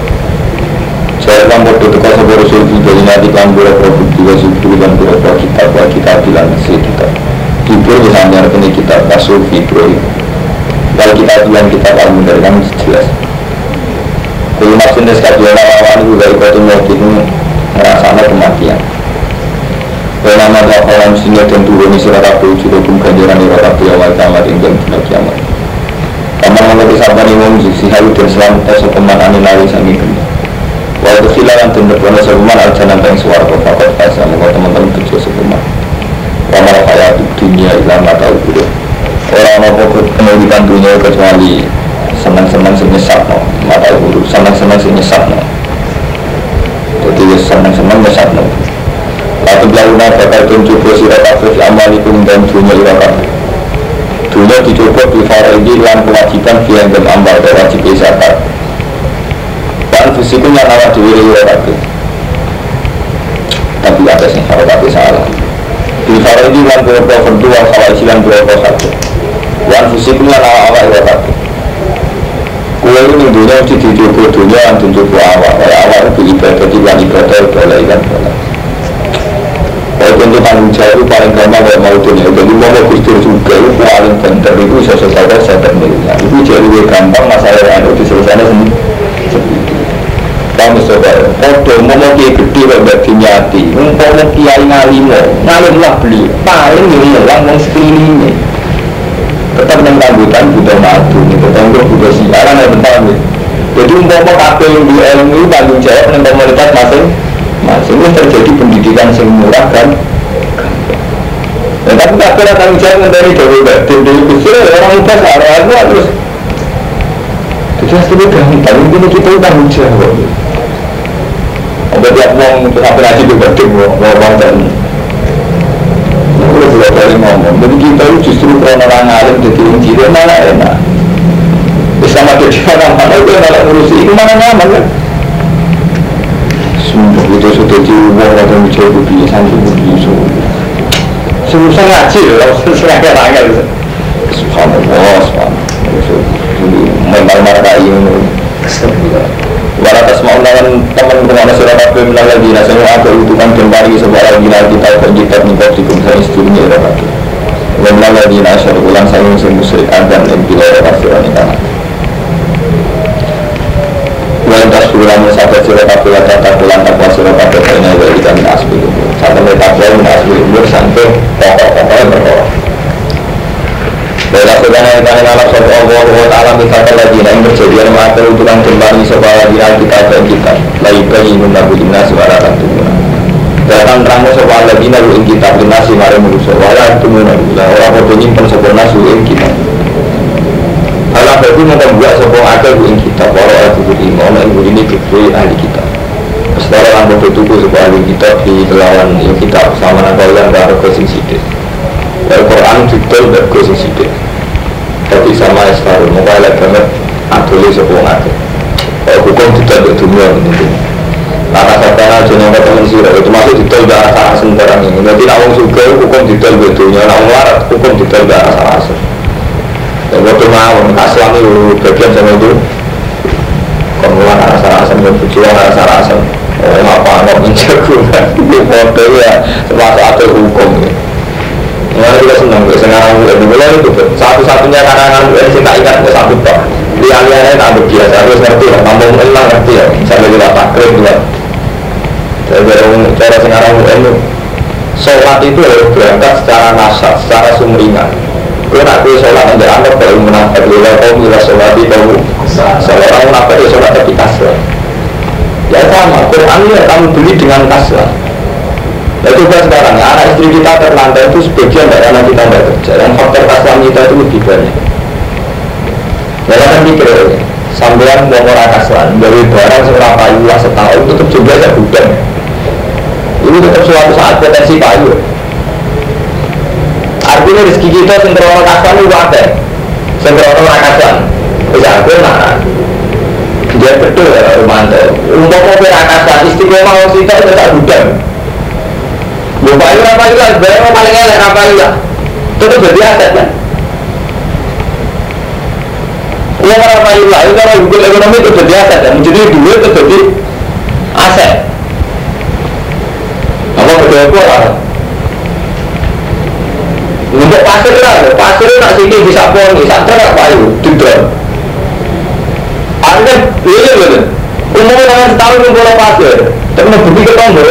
Saya kan bodoh tukar sebuah usul kita ini nanti kan boleh produksi wa subdu dan boleh kita wa kita bilang si kita Kibro misalnya ini kita masuk fibro Kalau kita bilang kita kamu dari kami jelas Kalau maksudnya sekalian lawan itu dari kota mati itu merasanya kematian Wala nama kalam singa dan turun sira kabeh jurukum ganjaran ira kabeh awal kiamat ing dalem dina kiamat. Kamar mengerti sabar ing wong sisi halu dan selamat sopeman ane lari sangi geni. Wa khilalan dan berkono sopeman aljanan teng swarga fakot fasa mongko teman-teman tujuh sopeman. Wa mal hayatu dunia ila mata ubure. Ora ana apa pendidikan dunia kecuali senang-senang sing nyesatno, mata ubure senang-senang sing nyesatno. Jadi senang-senang nyesatno. Lalu launa bakal tunjuk sira kabeh amalikum dan dunia ira kabeh. Dunia dicoba di faridi lan kewajiban dan amal dan wajib zakat. Dan fisikun yang awak dhewe ira kabeh. Tapi ada sing karo kabeh salah. Di faridi lan berapa fardu wal khawaji lan berapa satu. Dan fisikun yang awak ira kabeh. Kue ini dunia mesti dicoba dunia dan tunjuk awak. Kayak awak itu ibadah mau kustur juga itu paling bener itu bisa selesai saya termilnya Itu. Jadi lebih gampang masalah yang ada diselesaikan sendiri Kamu coba, mau mau kiai gede kalau bagi nyati Mau mau kiai ngalimo, ngalim lah beli Paling yang mau sekelilingnya. Tetap dengan rambutan butuh madu Tetap untuk butuh siaran ya bentar Jadi mau kafe yang di ilmu tanggung jawab dengan komunitas masing masing itu terjadi pendidikan yang murah kan ya, tapi tak kira tanggung jawab dari dari batin dari kecil orang muda searah terus. Jadi hasilnya gampang. Ini kita tanggung jawab. Apa tiap untuk sampai di batin mau mau dan Aku udah kali ngomong, jadi kita itu justru karena orang alim jadi orang ciri malah enak Bisa mati di mana-mana itu malah ngurusi, itu mana nyaman kan sumpah itu sudah di uang atau menjadi kebiasaan itu begitu susah ngaji loh susah nggak nggak subhanallah subhanallah jadi mental marka ini Walau atas mau lawan teman ke mana surah kabeh menanggal dina Saya ada utukan dan pari sebuah dina kita kok jitat nih kok dikum saya istrinya ira kabeh Wa menanggal dina asyar ulang saya yang musyrik adan yang bila ira Wantas bulan sahabat sirah kabeh wa tata bulan takwa sirah kabeh Kena wa ika min asbi Sampai ini takwa min asbi umur sampai pokok-pokok yang berkoro Bila sedana yang tanya ngalap sopa Allah wa ta'ala mitaka lagi Yang berjadian mata utukan kembali sopa lagi kita dan kita Lagi bayi menabu lina suara tantunguna Datang terangnya sopa lagi ing kita Lina si mare merusak Wala tunguna Orang bodoh nyimpen sopa nasu kita Alam baru membuat sopong akal bu kita para aku budi ngono ibu ini kekri ahli kita. Setelah orang bodoh sebuah ahli kita di kelawan yang kita sama nak yang baru kesing sidik. Al Quran detail dan kesing sidik. Tapi sama estar mau kalah banget atuli sopong akal. Kalau hukum detail di dunia penting. Karena kata jeneng teman sirah itu masuk detail ke arah sana sembarang ini. Jadi nawang suka hukum detail di dunia, nawang larat hukum detail ke arah waktu mau aslam itu bagian sama itu. Kemudian rasa-rasa berjuang rasa-rasa oh apa nggak menjago itu foto ya termasuk ada hukum. Mulai juga senang, sekarang gue mulai itu satu-satunya karangan gue yang tak ingat gue satu pak lihat-lihatnya tak biasa, harus ngerti lah, kampung elang ngerti ya, sampai juga. Takrib juga cara sekarang gue itu sholat itu harus berangkat secara nasab, secara sumringan Gue nak gue sholat nanti anggap kalau menafat Lila kau mila sholat di kau Seorang menafat ya sholat tapi kasar Ya sama, Quran ya kamu beli dengan kasar Ya coba sekarang, ya, anak istri kita terlantar itu sebagian dari anak kita tidak kerja. Yang faktor kasar kita itu lebih banyak. Ya kan pikir Sambilan mau orang kasar Dari barang seorang payu lah setahun tetap juga ada gudang Itu tetap suatu saat potensi payu Artinya rezeki kita sendiri kasan itu ada Sendiri rakasan Bisa aku nah Dia betul ya Romanto Untuk mau rakasan istiqomah kita itu tak gudang Bapak itu apa itu? Bayar paling elek apa itu? Tetap jadi aset kan? Ya apa itu? Itu kalau hukum ekonomi itu jadi aset kan? Jadi duit itu jadi aset. Apa apa lah? Untuk pasir lah, pasir nak sini bisa poni, santai nak payu, tidak. Anda, iya betul. Umumnya orang setahun ngumpul pasir, tapi mau ke tombol,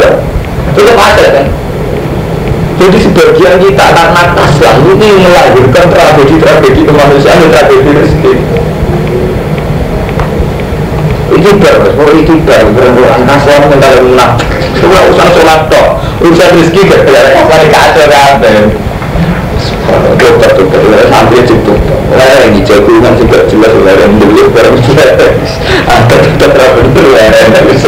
itu pasir kan? Jadi sebagian kita karena kaslah ini melahirkan tragedi-tragedi kemanusiaan dan tragedi rezeki. Itu baru, oh itu baru, berulang kaslah mental menang. Semua urusan sholat toh, urusan rezeki gak ada kasar kacau kan. Dokter dokter, sampai itu. Lah yang dijago kan juga jelas lah yang dulu barang jelas. Ada dokter apa itu lah yang terus.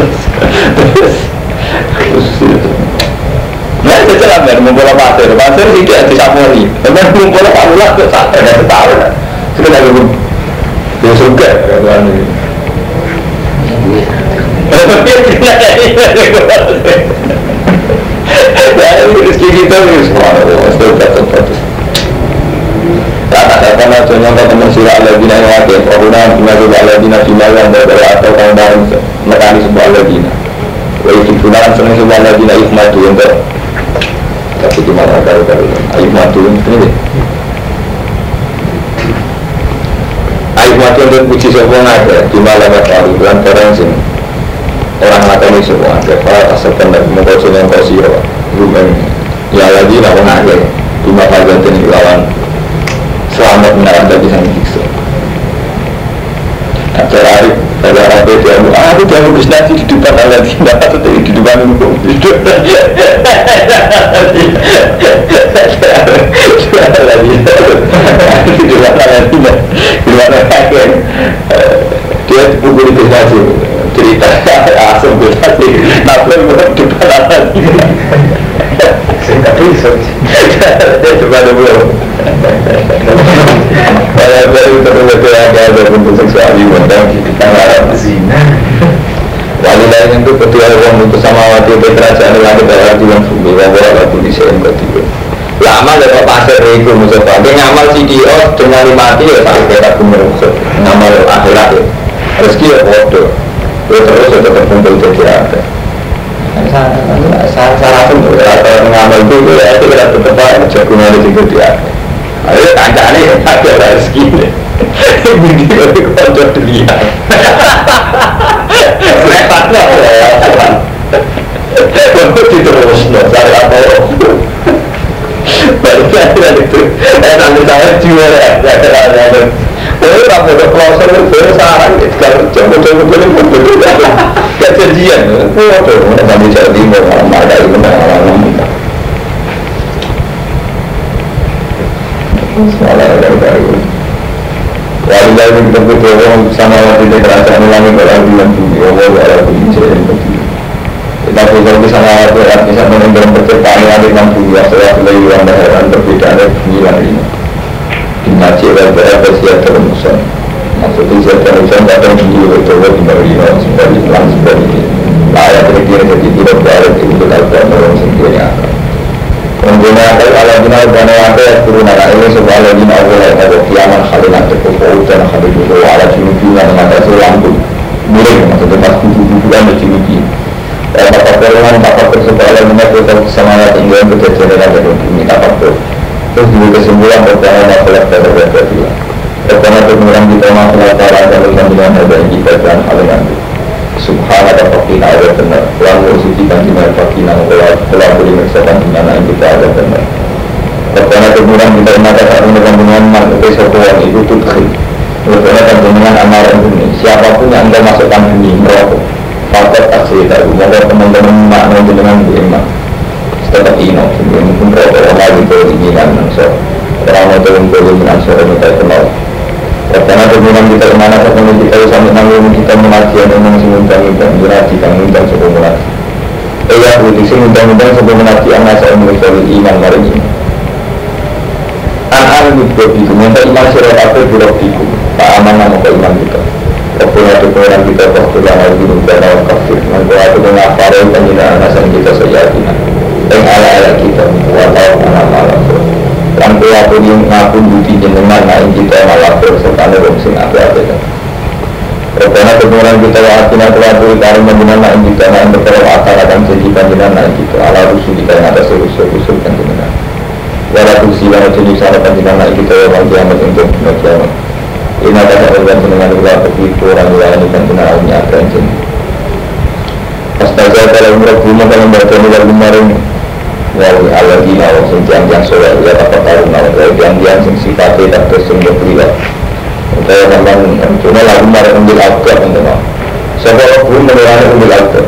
Nah, itu celah kan, ngumpul pasir, pasir sih dia disapori. Tapi ngumpul pamulah ke sana, ada setahun. Sudah lagi pun, dia suka kan ini. Tidak Ya, rezeki kita ini semua, sudah kata macam nyontok teman surah ala bina yang wakil Fahuna bina juga ala bina yang berbeda atau kamu bareng mekani sebuah ala bina Wa itu punan senang sebuah ala bina ikmatu untuk tapi gimana kalau kalau ayo matu ini deh ayo matu untuk puji semua ada di malam hari bulan orang sini. Orang ini semua ada para asalkan dari mengkau sini yang kau siro rumah ya lagi lawan ada. Di mata ganti lawan selamat menarik dari sana siksa acara hari ada apa dia mau ah aku dia mau nasi di depan Allah tidak patut di depan hukum lagi di depan Allah tidak di kakek dia pukul itu nasi cerita asam nasi nafsu bukan di dia coba dulu saya baru terus ada ada bentuk seksual di mana kita Zina. Wali lain itu ketua orang untuk sama kerajaan yang ada dalam tuan waktu di sini lama dari pasir itu musuh ngamal CDO dengan mati ya sampai kita kumpul ngamal akhirat ya rezeki ya bodoh ya terus ya tetap kumpul jadi ada saya saya pun kalau ngamal itu ya itu kita tetap aja jagungan di situ dia ayo kancane ya ada rezeki deh Budi itu kocok dilihat repot lah Waktu diterus saya apa itu Eh nanti saya juara Jadi kamu udah closer itu sarang Kalau coba-coba boleh betul Gak janjian Waduh, kami Jawa Timur Malam ada itu malam Semalam ada baru Wali lain kita berdoa sama waktu di kerajaan langit kalau bilang bumi Allah ala bumi jalan bumi. Kita sama waktu yang bisa menentukan penciptaan langit dan bumi setelah lagi yang heran perbedaan dari bumi dan ini. Dimaci dan berapa siap terumusan. Maksudnya siap terumusan kadang bumi itu di bawah sebagai pelan sebagai layak terkira jadi tidak berada di untuk al-Quran orang sendiri akan. menggunakan ala bina ubana wate ya turun ala ini sebuah ala bina ubana yang ada kiaman khalilan terkumpul dan khalilu ala junubinya mengatasi lampu miring maksudnya pas buku-bukuan di junubi Bapak perluan bapak tersebut ala bina kita semangat hingga kejadian yang ada bumi bapak tuh terus juga kesimpulan pertama masalah pada berbeda pertama kemudian kita masalah cara dan dengan ada yang kita dan hal yang Subhanaka fakina ada benar Lalu suci kan di mana fakina Kalau beri mersakan yang kita ada benar Karena kemudian kita mata saat ini man Itu sebuah itu Karena kan dengan amaran ini Siapa pun yang anda masukkan ini merokok Fakat aksi itu Maka teman-teman makna dengan bu iman Tetap ino Mungkin merokok Allah itu inginan Orang mau turun turun dengan suara kita kenal karena kemudian kita ke mana ketemu kita sampai nanggung kita mengaji yang memang semudah-mudah mengaji kan mudah sebelum mengaji. Eh ya, putih sih mudah-mudah sebelum mengaji anak saya menurut iman mari ini. An-an itu bikum, minta iman surat apa bikum, tak aman nama ke iman kita. Ada pengeran kita waktu yang lagi dan awal kafir, nanti aku dengan farai penjinaan nasan kita seyakinan. yang ala-ala kita wa tahu mana malam Lan kula pun yang ngaku budi jenengan nah kita malah serta wong sing ape-ape Karena kebenaran kita wa atina telah beri karim menjenan nah kita nah berkara akar akan jadi panjenan nah kita ala rusuh kita yang atas rusuh-rusuh panjenan Wala kursi wa jadi sana panjenan nah kita wa kiamat untuk kiamat Ini ada orang jenengan kula begitu orang yang panjenan awnya akan jenengan Astaga kalau mereka kalau mereka mulai kemarin Wali ala dina wa sing tiang-tiang soleh Ya tak pertarung nawa Wali tiang-tiang sing sifatnya tak tersung berpilihan Saya memang Cuma lagu marah ambil aktor Sebab aku menurani ambil aktor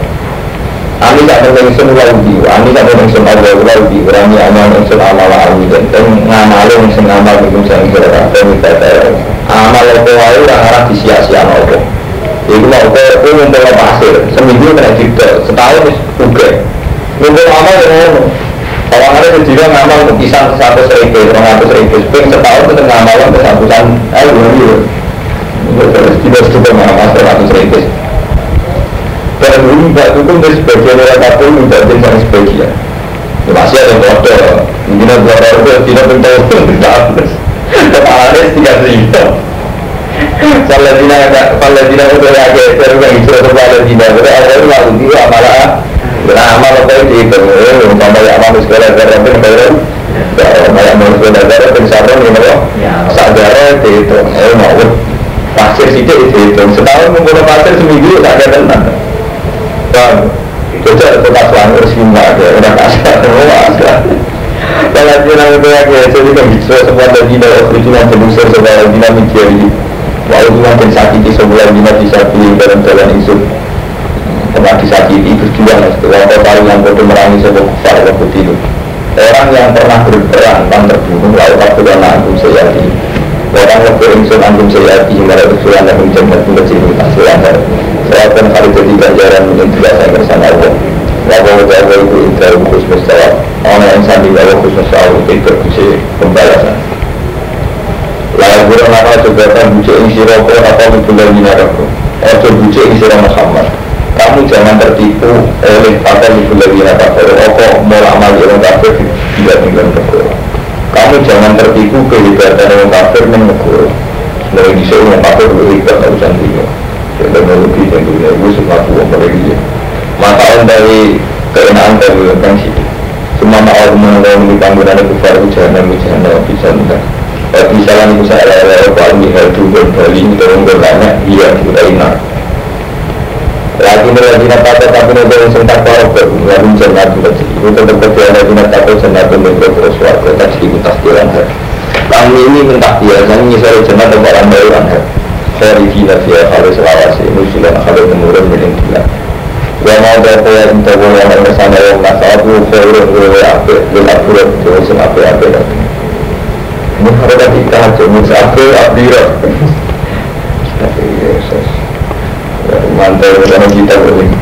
Ani tak penting sun laudi Ani tak penting sun Allah laudi Berani amal sun amal awi Dan ngamal yang sun amal Bikin saya kira Amal apa wae Orang-orang disia-sia Allah Iku mau ke aku ngumpul pasir, seminggu kena cipta, setahun juga. Ngumpul amal yang ngono. Kalau ada sejujurnya ngamal pisang satu seribu, orang satu seribu, spring setahun itu ngamal untuk satusan, ayo dulu. Terus tidak sudah ngamal satu seribu. Dulu mbak hukum dari sebagian orang kapal minta jadi yang sebagian. Ya, masih ada bodoh, mungkin ada itu tidak tidak terus. (laughs) Kepalanya tiga ribu. Saladina Saladina itu ya kayak seru yang itu itu Saladina itu ada yang lalu dia malah beramal apa itu itu sama yang amal sekolah karena pun baru banyak karena pun sabun ini loh sadar itu itu. Eh mau pasir situ itu itu. Setahun menggunakan pasir seminggu tak ada tenang kan itu ada tempat semua ada orang kasar semua asal Saladina itu ya kayak seru yang bisa semua dari dalam kerucunan jenuh sesuatu dina mencari Walau cuma dan sakiti sebulan lima disakiti dalam jalan isu Pernah disakiti berjuang Setelah kau yang bodoh merangi sebuah kufar waktu itu Orang yang pernah berperang dan terbunuh Lalu tak pernah nanggung seyati Orang insun nanggung seyati Hingga ada kesulitan dan menjemput Mengecil hasil Saya akan hari jadi ganjaran Mungkin tidak saya bersama Allah Wabawa jawa itu indah khusus mustawab Orang yang sandi wabawa khusus mustawab Itu pembalasan. Lalu burung nama juga kan bucek ing siroko atau mibulai minaraku Ojo bucek ing sirah Muhammad Kamu jangan tertipu oleh atau mibulai minaraku Ojo mau amal orang kafir tidak tinggal negara. Kamu jangan tertipu kehebatan orang kafir negara. Dari bisa orang kafir berhebat tak usah dunia Teknologi dan dunia itu sesuatu yang berlebihan Mata dari keenaan dari yang situ Semua orang mengalami panggilan kufar ujahan ujahan bisa enggak tapi salam itu saya lewat Pak Mihal Dubur Bali itu banyak iya kita ingat lagi lagi nanti apa tapi nih dari sentak korok lalu jenat juga itu tetap kerja lagi nanti apa jenat itu mikro terus warga tak kami ini jenat baruan har dari gila via kalau selawasi musilan kalau menurun milik gila Wa mau berapa yang kita boleh yang bersama yang masalah itu Fairun, gue apa, gue apa, gue apa, apa, apa, Muharram kita aja musafir abdira Tapi Yesus. Mantel sama kita ini.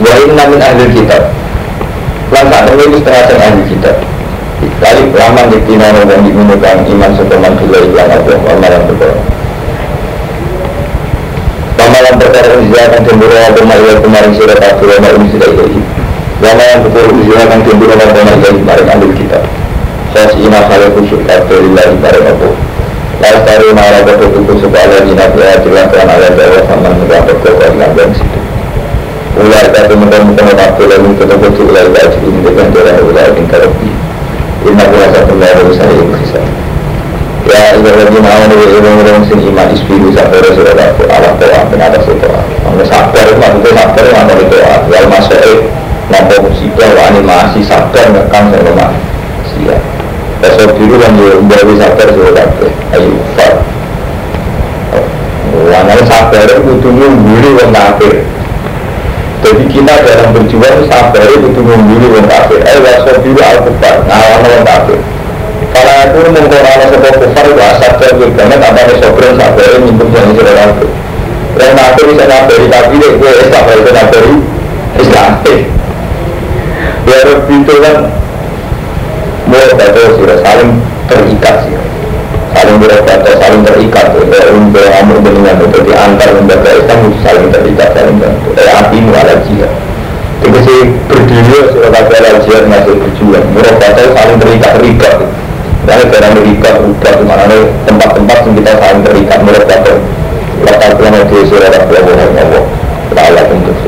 Wa inna min ahli kitab. Lan tak itu setengah sang ahli kitab. Kali peraman di tina dan digunakan iman sepeman gila iklan atau amalan berkorong Amalan perkara ujiakan cemburu atau ma'iyah kemarin surat akhir wa ma'im sudah ilahi Amalan perkara ujiakan cemburu atau ma'iyah kemarin ahli kitab Khosina khalil khusyuk kabeh lillahi bareng apa Lalu taruh nara kata tuku supaya dina biaya jelas kan ayat Allah sama ngerang kata kau ilang dan situ Ulai kata muka-muka waktu lalu kata ini dengan jalan ulai tingkat lebih Inna kuasa pengaruh saya yang kisah Ya ilah lagi nawan wa ilmu sin iman isbiru sabar surat aku ala toa dan atas toa Kalau sabar itu maksudnya sabar itu maksudnya toa Wal masyaih Nampak musibah animasi sabar ngekang sama manusia Besok dulu kan dia dari sabar sudah kabeh. Ayo far. Wananya sabar itu membuli orang kafir. Jadi kita dalam berjuang sabar itu membuli orang kafir. Ayo besok dulu al kufar ngawan orang kafir. Kalau aku mengkorana sebuah kufar itu asal dan banget apa nih sobren sabar minum yang sudah kafir. Orang kafir bisa ngabari tapi dia gue sabar itu ngabari Islam. Biar itu kan mulai batu sudah saling terikat sih saling berbatu saling terikat ya untuk kamu dengan itu di antar lembaga Islam saling terikat saling bantu eh api muala jihad Tegesi berdiri sudah kata jihad masih berjuang. Mereka saling terikat Misalnya daerah Amerika, juga ke mana tempat-tempat yang kita saling terikat mulai dari Letak kelana di surat Allah Ta'ala untuk